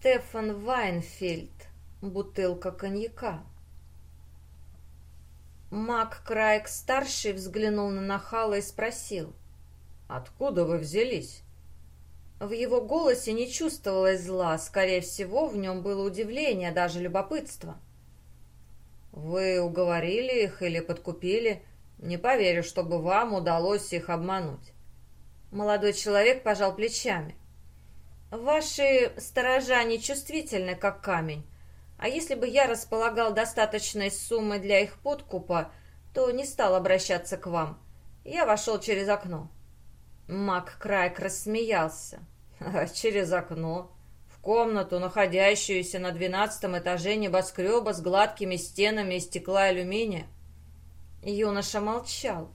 Стефан Вайнфельд. Бутылка коньяка. Мак Крайк-старший взглянул на нахала и спросил. «Откуда вы взялись?» В его голосе не чувствовалось зла, скорее всего, в нем было удивление, даже любопытство. «Вы уговорили их или подкупили? Не поверю, чтобы вам удалось их обмануть». Молодой человек пожал плечами. «Ваши сторожа нечувствительны, как камень. А если бы я располагал достаточной суммой для их подкупа, то не стал обращаться к вам. Я вошел через окно». Мак Крайк рассмеялся. А через окно? В комнату, находящуюся на двенадцатом этаже небоскреба с гладкими стенами из стекла и алюминия? Юноша молчал.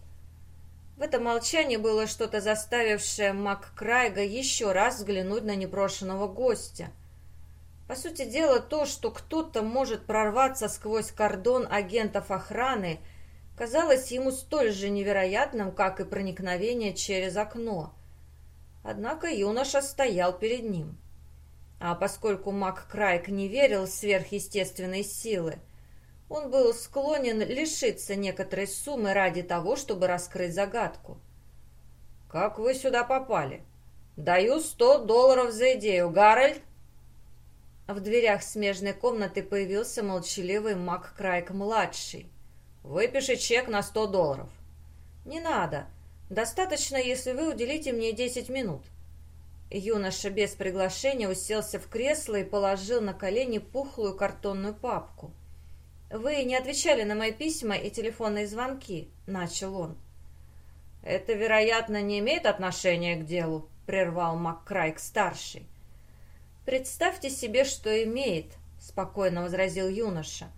В этом молчании было что-то заставившее Мак Крайга еще раз взглянуть на непрошенного гостя. По сути дела, то, что кто-то может прорваться сквозь кордон агентов охраны – казалось ему столь же невероятным, как и проникновение через окно. Однако юноша стоял перед ним. А поскольку Мак Крайк не верил в сверхъестественные силы, он был склонен лишиться некоторой суммы ради того, чтобы раскрыть загадку. «Как вы сюда попали? Даю сто долларов за идею, Гарольд!» В дверях смежной комнаты появился молчаливый Мак Крайк-младший. Выпиши чек на сто долларов. Не надо. Достаточно, если вы уделите мне десять минут. Юноша без приглашения уселся в кресло и положил на колени пухлую картонную папку. «Вы не отвечали на мои письма и телефонные звонки», — начал он. «Это, вероятно, не имеет отношения к делу», — прервал МакКрайк-старший. «Представьте себе, что имеет», — спокойно возразил юноша.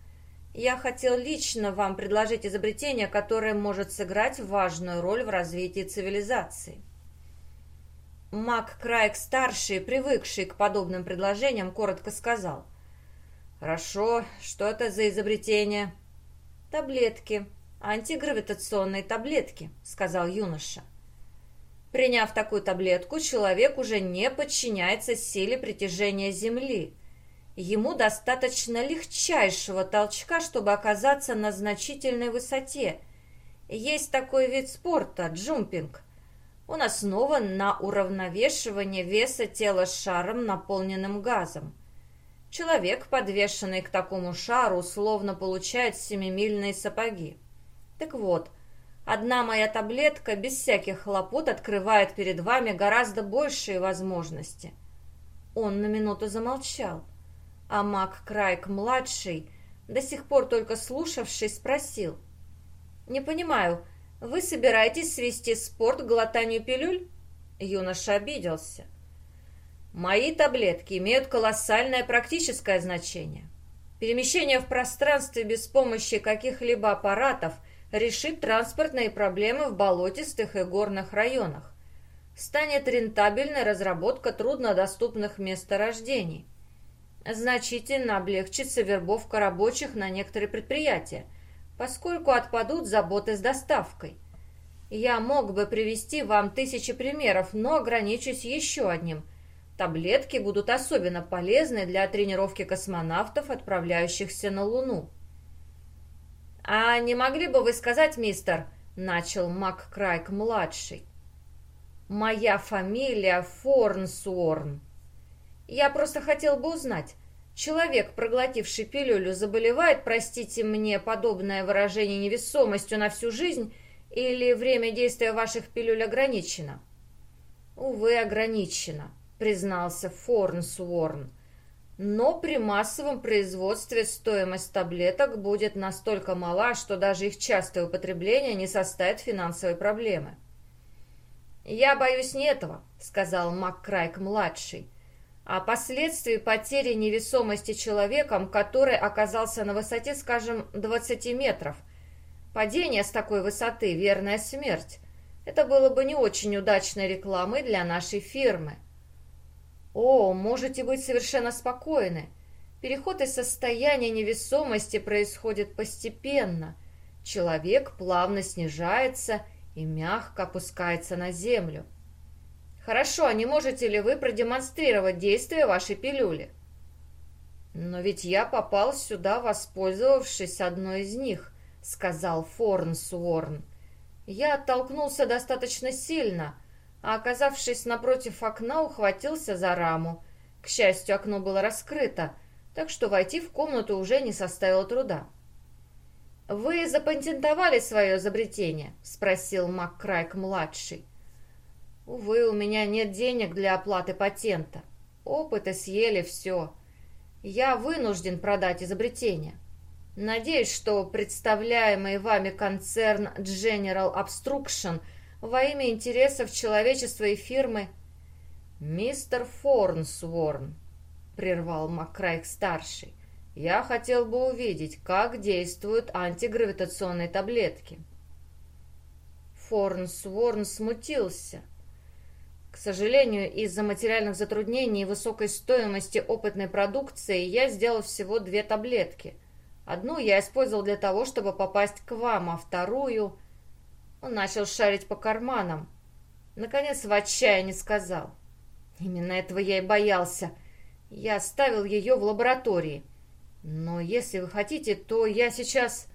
Я хотел лично вам предложить изобретение, которое может сыграть важную роль в развитии цивилизации. Мак Крайк-старший, привыкший к подобным предложениям, коротко сказал. «Хорошо, что это за изобретение?» «Таблетки, антигравитационные таблетки», — сказал юноша. Приняв такую таблетку, человек уже не подчиняется силе притяжения Земли — Ему достаточно легчайшего толчка, чтобы оказаться на значительной высоте. Есть такой вид спорта – джумпинг. Он основан на уравновешивании веса тела шаром, наполненным газом. Человек, подвешенный к такому шару, условно получает семимильные сапоги. Так вот, одна моя таблетка без всяких хлопот открывает перед вами гораздо большие возможности. Он на минуту замолчал. А Мак Крайк-младший, до сих пор только слушавший, спросил. «Не понимаю, вы собираетесь свести спорт к глотанию пилюль?» Юноша обиделся. «Мои таблетки имеют колоссальное практическое значение. Перемещение в пространстве без помощи каких-либо аппаратов решит транспортные проблемы в болотистых и горных районах. Станет рентабельной разработка труднодоступных месторождений значительно облегчится вербовка рабочих на некоторые предприятия, поскольку отпадут заботы с доставкой. Я мог бы привести вам тысячи примеров, но ограничусь еще одним. Таблетки будут особенно полезны для тренировки космонавтов, отправляющихся на Луну. «А не могли бы вы сказать, мистер?» — начал МакКрайк-младший. «Моя фамилия Форнсуорн», я просто хотел бы узнать, человек, проглотивший пилюлю, заболевает, простите мне подобное выражение, невесомостью на всю жизнь или время действия ваших пилюль ограничено? Увы, ограничено, признался Форнсворн. Но при массовом производстве стоимость таблеток будет настолько мала, что даже их частое употребление не составит финансовой проблемы. «Я боюсь не этого», — сказал МакКрайк-младший о последствии потери невесомости человеком, который оказался на высоте, скажем, 20 метров. Падение с такой высоты – верная смерть. Это было бы не очень удачной рекламой для нашей фирмы. О, можете быть совершенно спокойны. Переход из состояния невесомости происходит постепенно. Человек плавно снижается и мягко опускается на землю. Хорошо, а не можете ли вы продемонстрировать действие вашей пилюли? «Но ведь я попал сюда, воспользовавшись одной из них», — сказал Форнсворн. Я оттолкнулся достаточно сильно, а, оказавшись напротив окна, ухватился за раму. К счастью, окно было раскрыто, так что войти в комнату уже не составило труда. «Вы запатентовали свое изобретение?» — спросил МакКрайк-младший. «Увы, у меня нет денег для оплаты патента. Опыты съели все. Я вынужден продать изобретение. Надеюсь, что представляемый вами концерн General Obstruction во имя интересов человечества и фирмы...» «Мистер Форнсворн», — прервал МакКрайк-старший, — я хотел бы увидеть, как действуют антигравитационные таблетки. Форнсворн смутился. К сожалению, из-за материальных затруднений и высокой стоимости опытной продукции я сделал всего две таблетки. Одну я использовал для того, чтобы попасть к вам, а вторую... Он начал шарить по карманам. Наконец в отчаянии сказал. Именно этого я и боялся. Я оставил ее в лаборатории. «Но если вы хотите, то я сейчас...»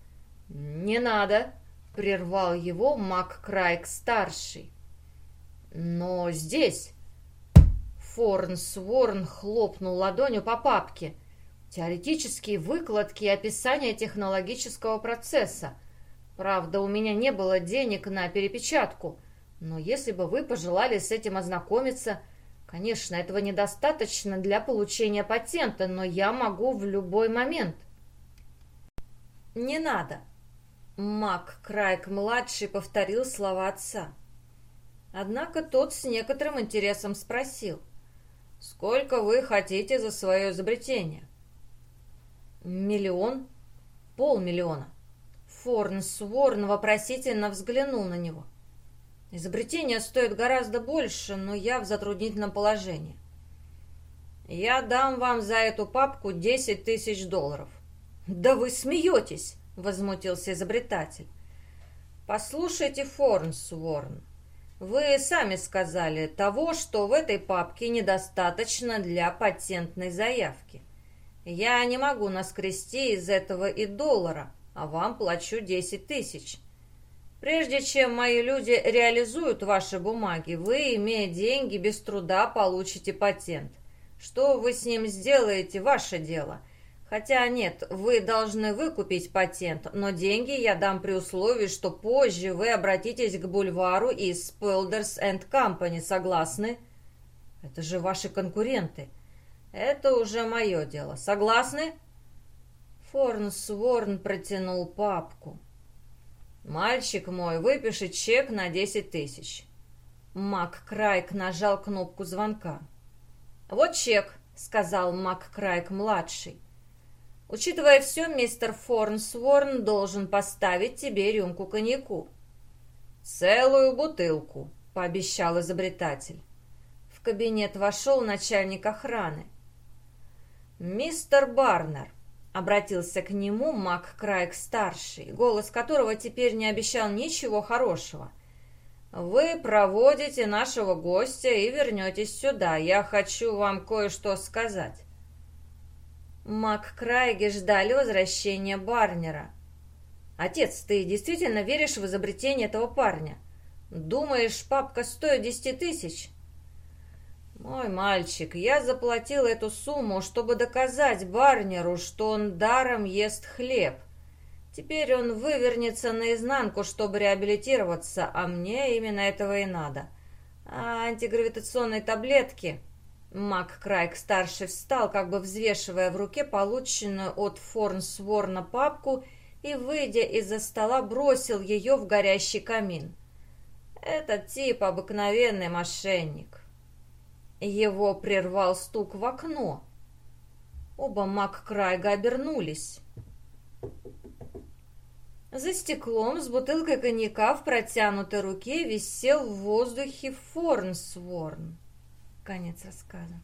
«Не надо!» — прервал его Мак Крайк-старший. «Но здесь...» Форн хлопнул ладонью по папке. «Теоретические выкладки и описание технологического процесса. Правда, у меня не было денег на перепечатку, но если бы вы пожелали с этим ознакомиться, Конечно, этого недостаточно для получения патента, но я могу в любой момент. Не надо. Мак Крайк-младший повторил слова отца. Однако тот с некоторым интересом спросил. «Сколько вы хотите за свое изобретение?» «Миллион? Полмиллиона». Форнс Уорн вопросительно взглянул на него. Изобретение стоит гораздо больше, но я в затруднительном положении. Я дам вам за эту папку 10 тысяч долларов. Да вы смеетесь, возмутился изобретатель. Послушайте, Форнсворн, вы сами сказали того, что в этой папке недостаточно для патентной заявки. Я не могу наскрести из этого и доллара, а вам плачу 10 тысяч. Прежде чем мои люди реализуют ваши бумаги, вы, имея деньги, без труда получите патент. Что вы с ним сделаете, ваше дело. Хотя нет, вы должны выкупить патент, но деньги я дам при условии, что позже вы обратитесь к бульвару из Pelders and Company, согласны? Это же ваши конкуренты. Это уже мое дело. Согласны? Форнс Ворн протянул папку. «Мальчик мой, выпиши чек на десять тысяч». Мак Крайк нажал кнопку звонка. «Вот чек», — сказал Мак Крайк-младший. «Учитывая все, мистер Форнсворн должен поставить тебе рюмку коньяку». «Целую бутылку», — пообещал изобретатель. В кабинет вошел начальник охраны. «Мистер Барнер, Обратился к нему Мак Крайк-старший, голос которого теперь не обещал ничего хорошего. «Вы проводите нашего гостя и вернетесь сюда. Я хочу вам кое-что сказать». Мак Крайги ждали возвращения Барнера. «Отец, ты действительно веришь в изобретение этого парня? Думаешь, папка стоит десяти тысяч?» «Мой мальчик, я заплатил эту сумму, чтобы доказать Барнеру, что он даром ест хлеб. Теперь он вывернется наизнанку, чтобы реабилитироваться, а мне именно этого и надо. А антигравитационные таблетки...» Мак Крайк-старший встал, как бы взвешивая в руке полученную от Форнсворна папку и, выйдя из-за стола, бросил ее в горящий камин. «Этот тип обыкновенный мошенник». Его прервал стук в окно. Оба Маккрайга обернулись. За стеклом с бутылкой коньяка в протянутой руке висел в воздухе Форнсворн. Конец рассказа.